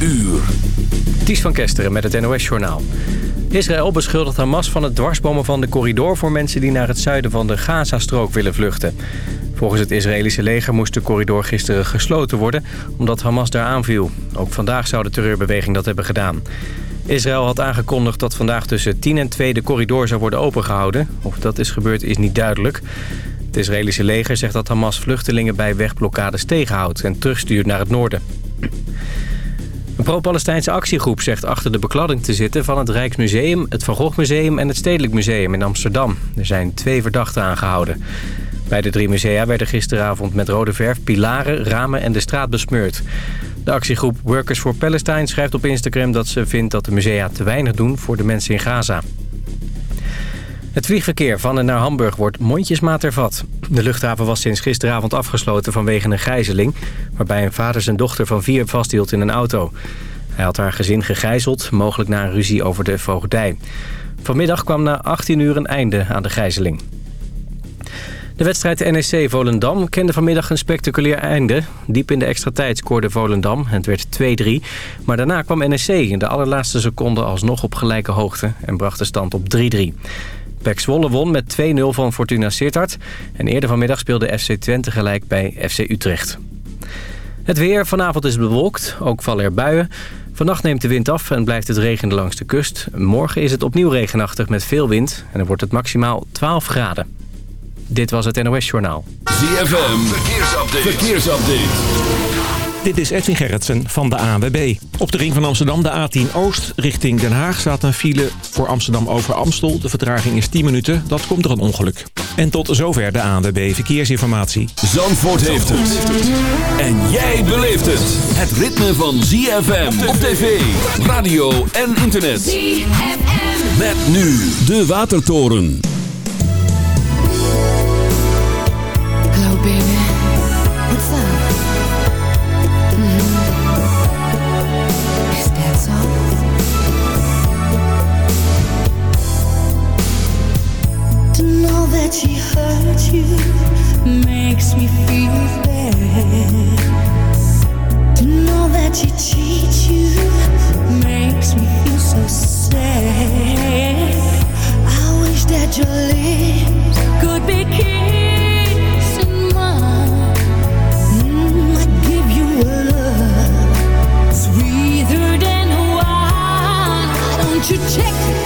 uur. Ties van Kesteren met het NOS-journaal. Israël beschuldigt Hamas van het dwarsbomen van de corridor... voor mensen die naar het zuiden van de Gazastrook willen vluchten. Volgens het Israëlische leger moest de corridor gisteren gesloten worden... omdat Hamas daar aanviel. Ook vandaag zou de terreurbeweging dat hebben gedaan. Israël had aangekondigd dat vandaag tussen 10 en 2 de corridor zou worden opengehouden. Of dat is gebeurd is niet duidelijk. Het Israëlische leger zegt dat Hamas vluchtelingen bij wegblokkades tegenhoudt... en terugstuurt naar het noorden. Een pro-Palestijnse actiegroep zegt achter de bekladding te zitten... van het Rijksmuseum, het Van Gogh Museum en het Stedelijk Museum in Amsterdam. Er zijn twee verdachten aangehouden. Bij de drie musea werden gisteravond met rode verf pilaren, ramen en de straat besmeurd. De actiegroep Workers for Palestine schrijft op Instagram dat ze vindt dat de musea te weinig doen voor de mensen in Gaza. Het vliegverkeer van en naar Hamburg wordt mondjesmaat ervat. De luchthaven was sinds gisteravond afgesloten vanwege een gijzeling... waarbij een vader zijn dochter van vier vasthield in een auto. Hij had haar gezin gegijzeld, mogelijk na een ruzie over de voogdij. Vanmiddag kwam na 18 uur een einde aan de gijzeling. De wedstrijd NEC-Volendam kende vanmiddag een spectaculair einde. Diep in de extra tijd scoorde Volendam. Het werd 2-3. Maar daarna kwam NEC in de allerlaatste seconde alsnog op gelijke hoogte... en bracht de stand op 3-3. Pek Zwolle won met 2-0 van Fortuna Sittard. En eerder vanmiddag speelde FC Twente gelijk bij FC Utrecht. Het weer. Vanavond is bewolkt. Ook vallen er buien. Vannacht neemt de wind af en blijft het regenen langs de kust. Morgen is het opnieuw regenachtig met veel wind. En dan wordt het maximaal 12 graden. Dit was het NOS Journaal. ZFM. Verkeersupdate. Verkeersupdate. Dit is Edwin Gerritsen van de ANWB. Op de ring van Amsterdam, de A10 Oost, richting Den Haag... staat een file voor Amsterdam over Amstel. De vertraging is 10 minuten, dat komt door een ongeluk. En tot zover de ANWB Verkeersinformatie. Zandvoort heeft het. En jij beleeft het. Het ritme van ZFM op tv, radio en internet. ZFM. Met nu de Watertoren. You makes me feel bad. To know that you cheat you makes me feel so sad. I wish that your lips could be kissed mine. I'd give you a look, sweeter than a. Don't you check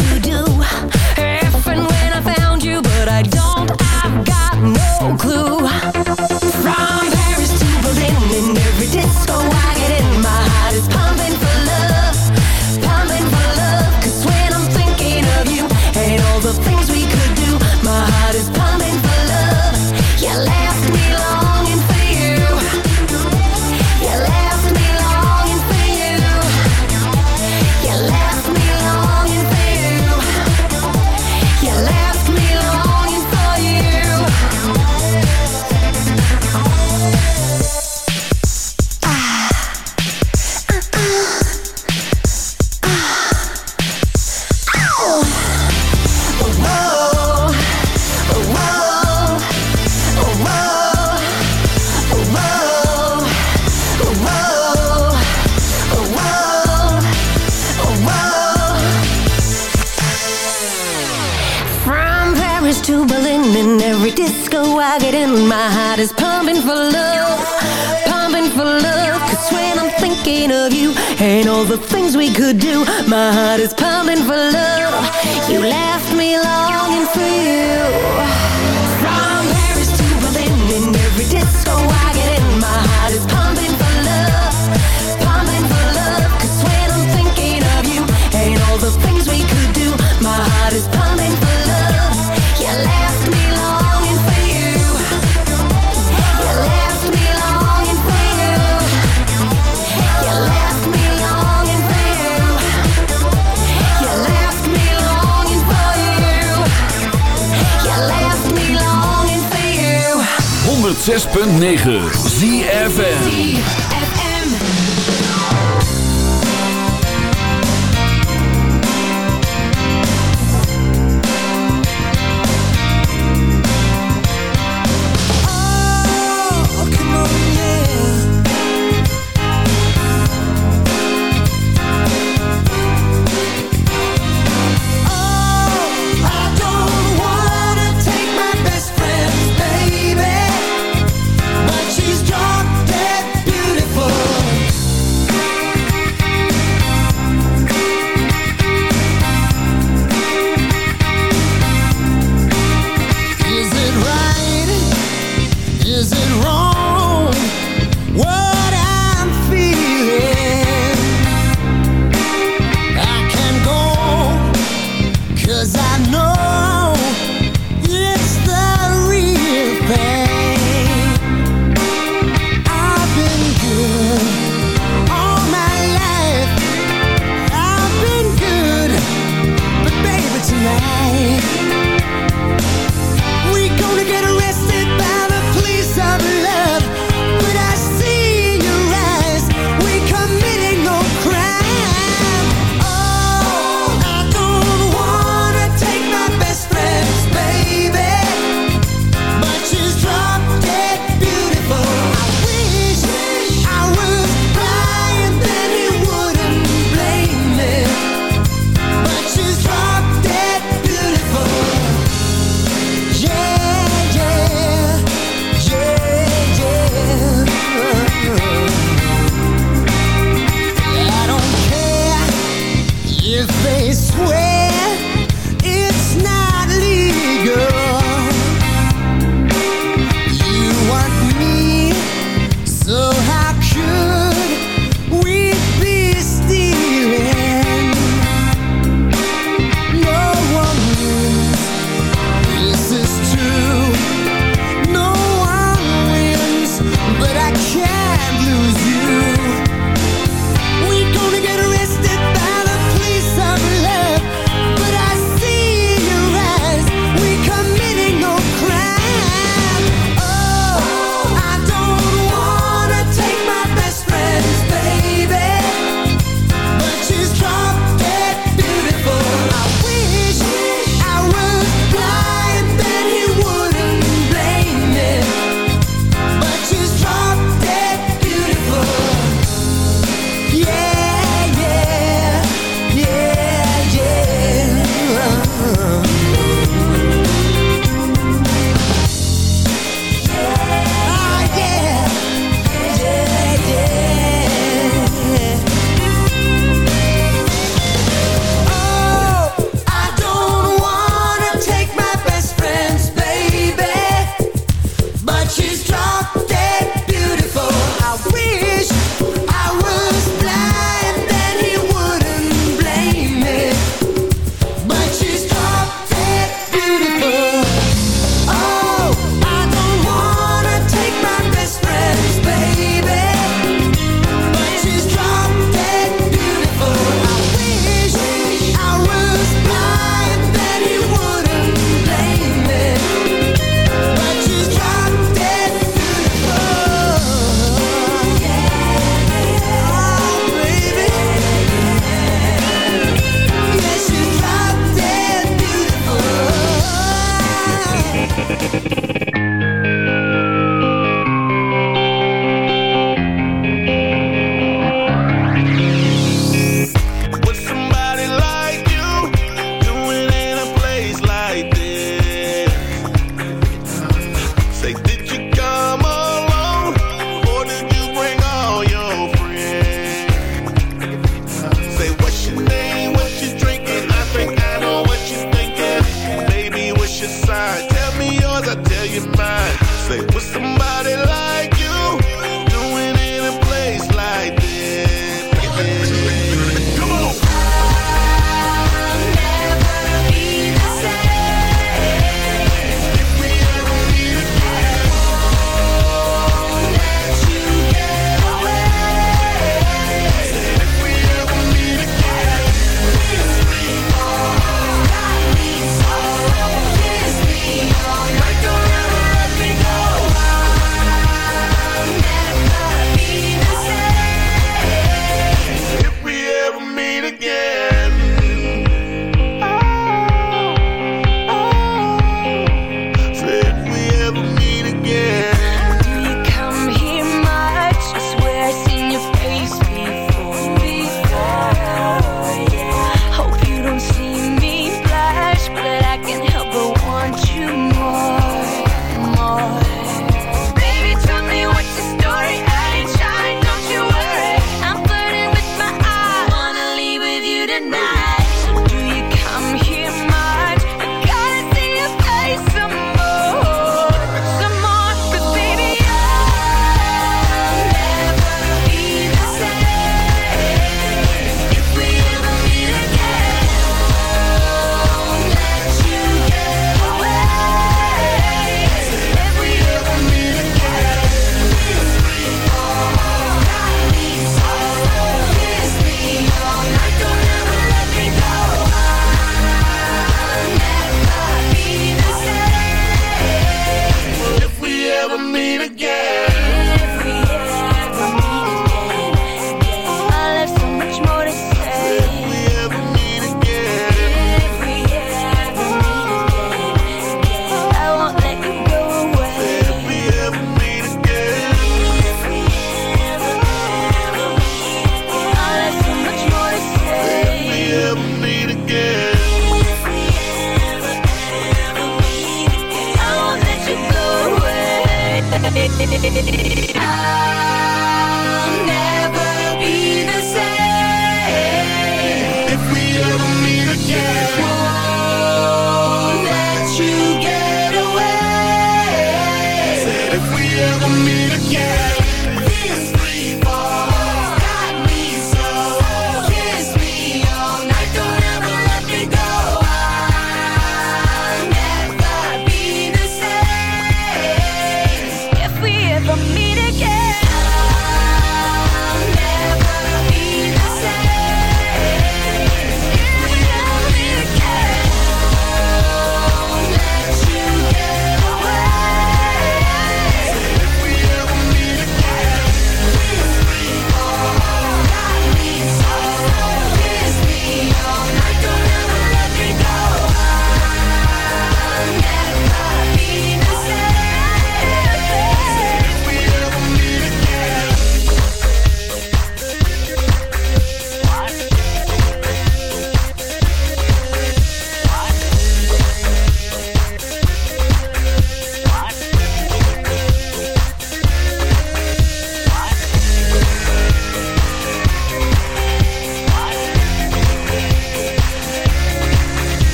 My heart is pumping for love. You left me longing for you. 106.9 FN.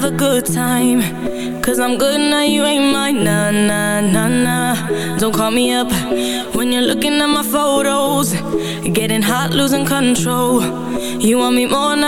have a good time. Cause I'm good now, you ain't mine Nah, nah, nah, nah. Don't call me up When you're looking at my photos. Getting hot, losing control. You want me more now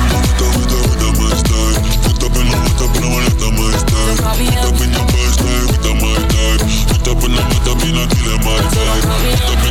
me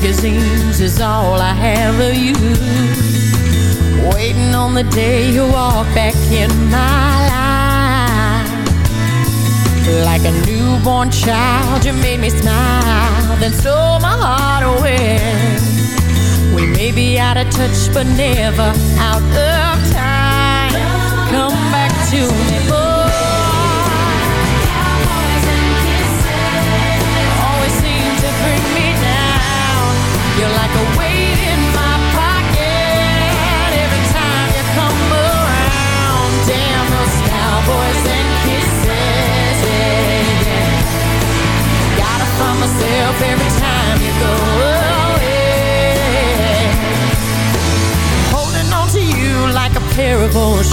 magazines is all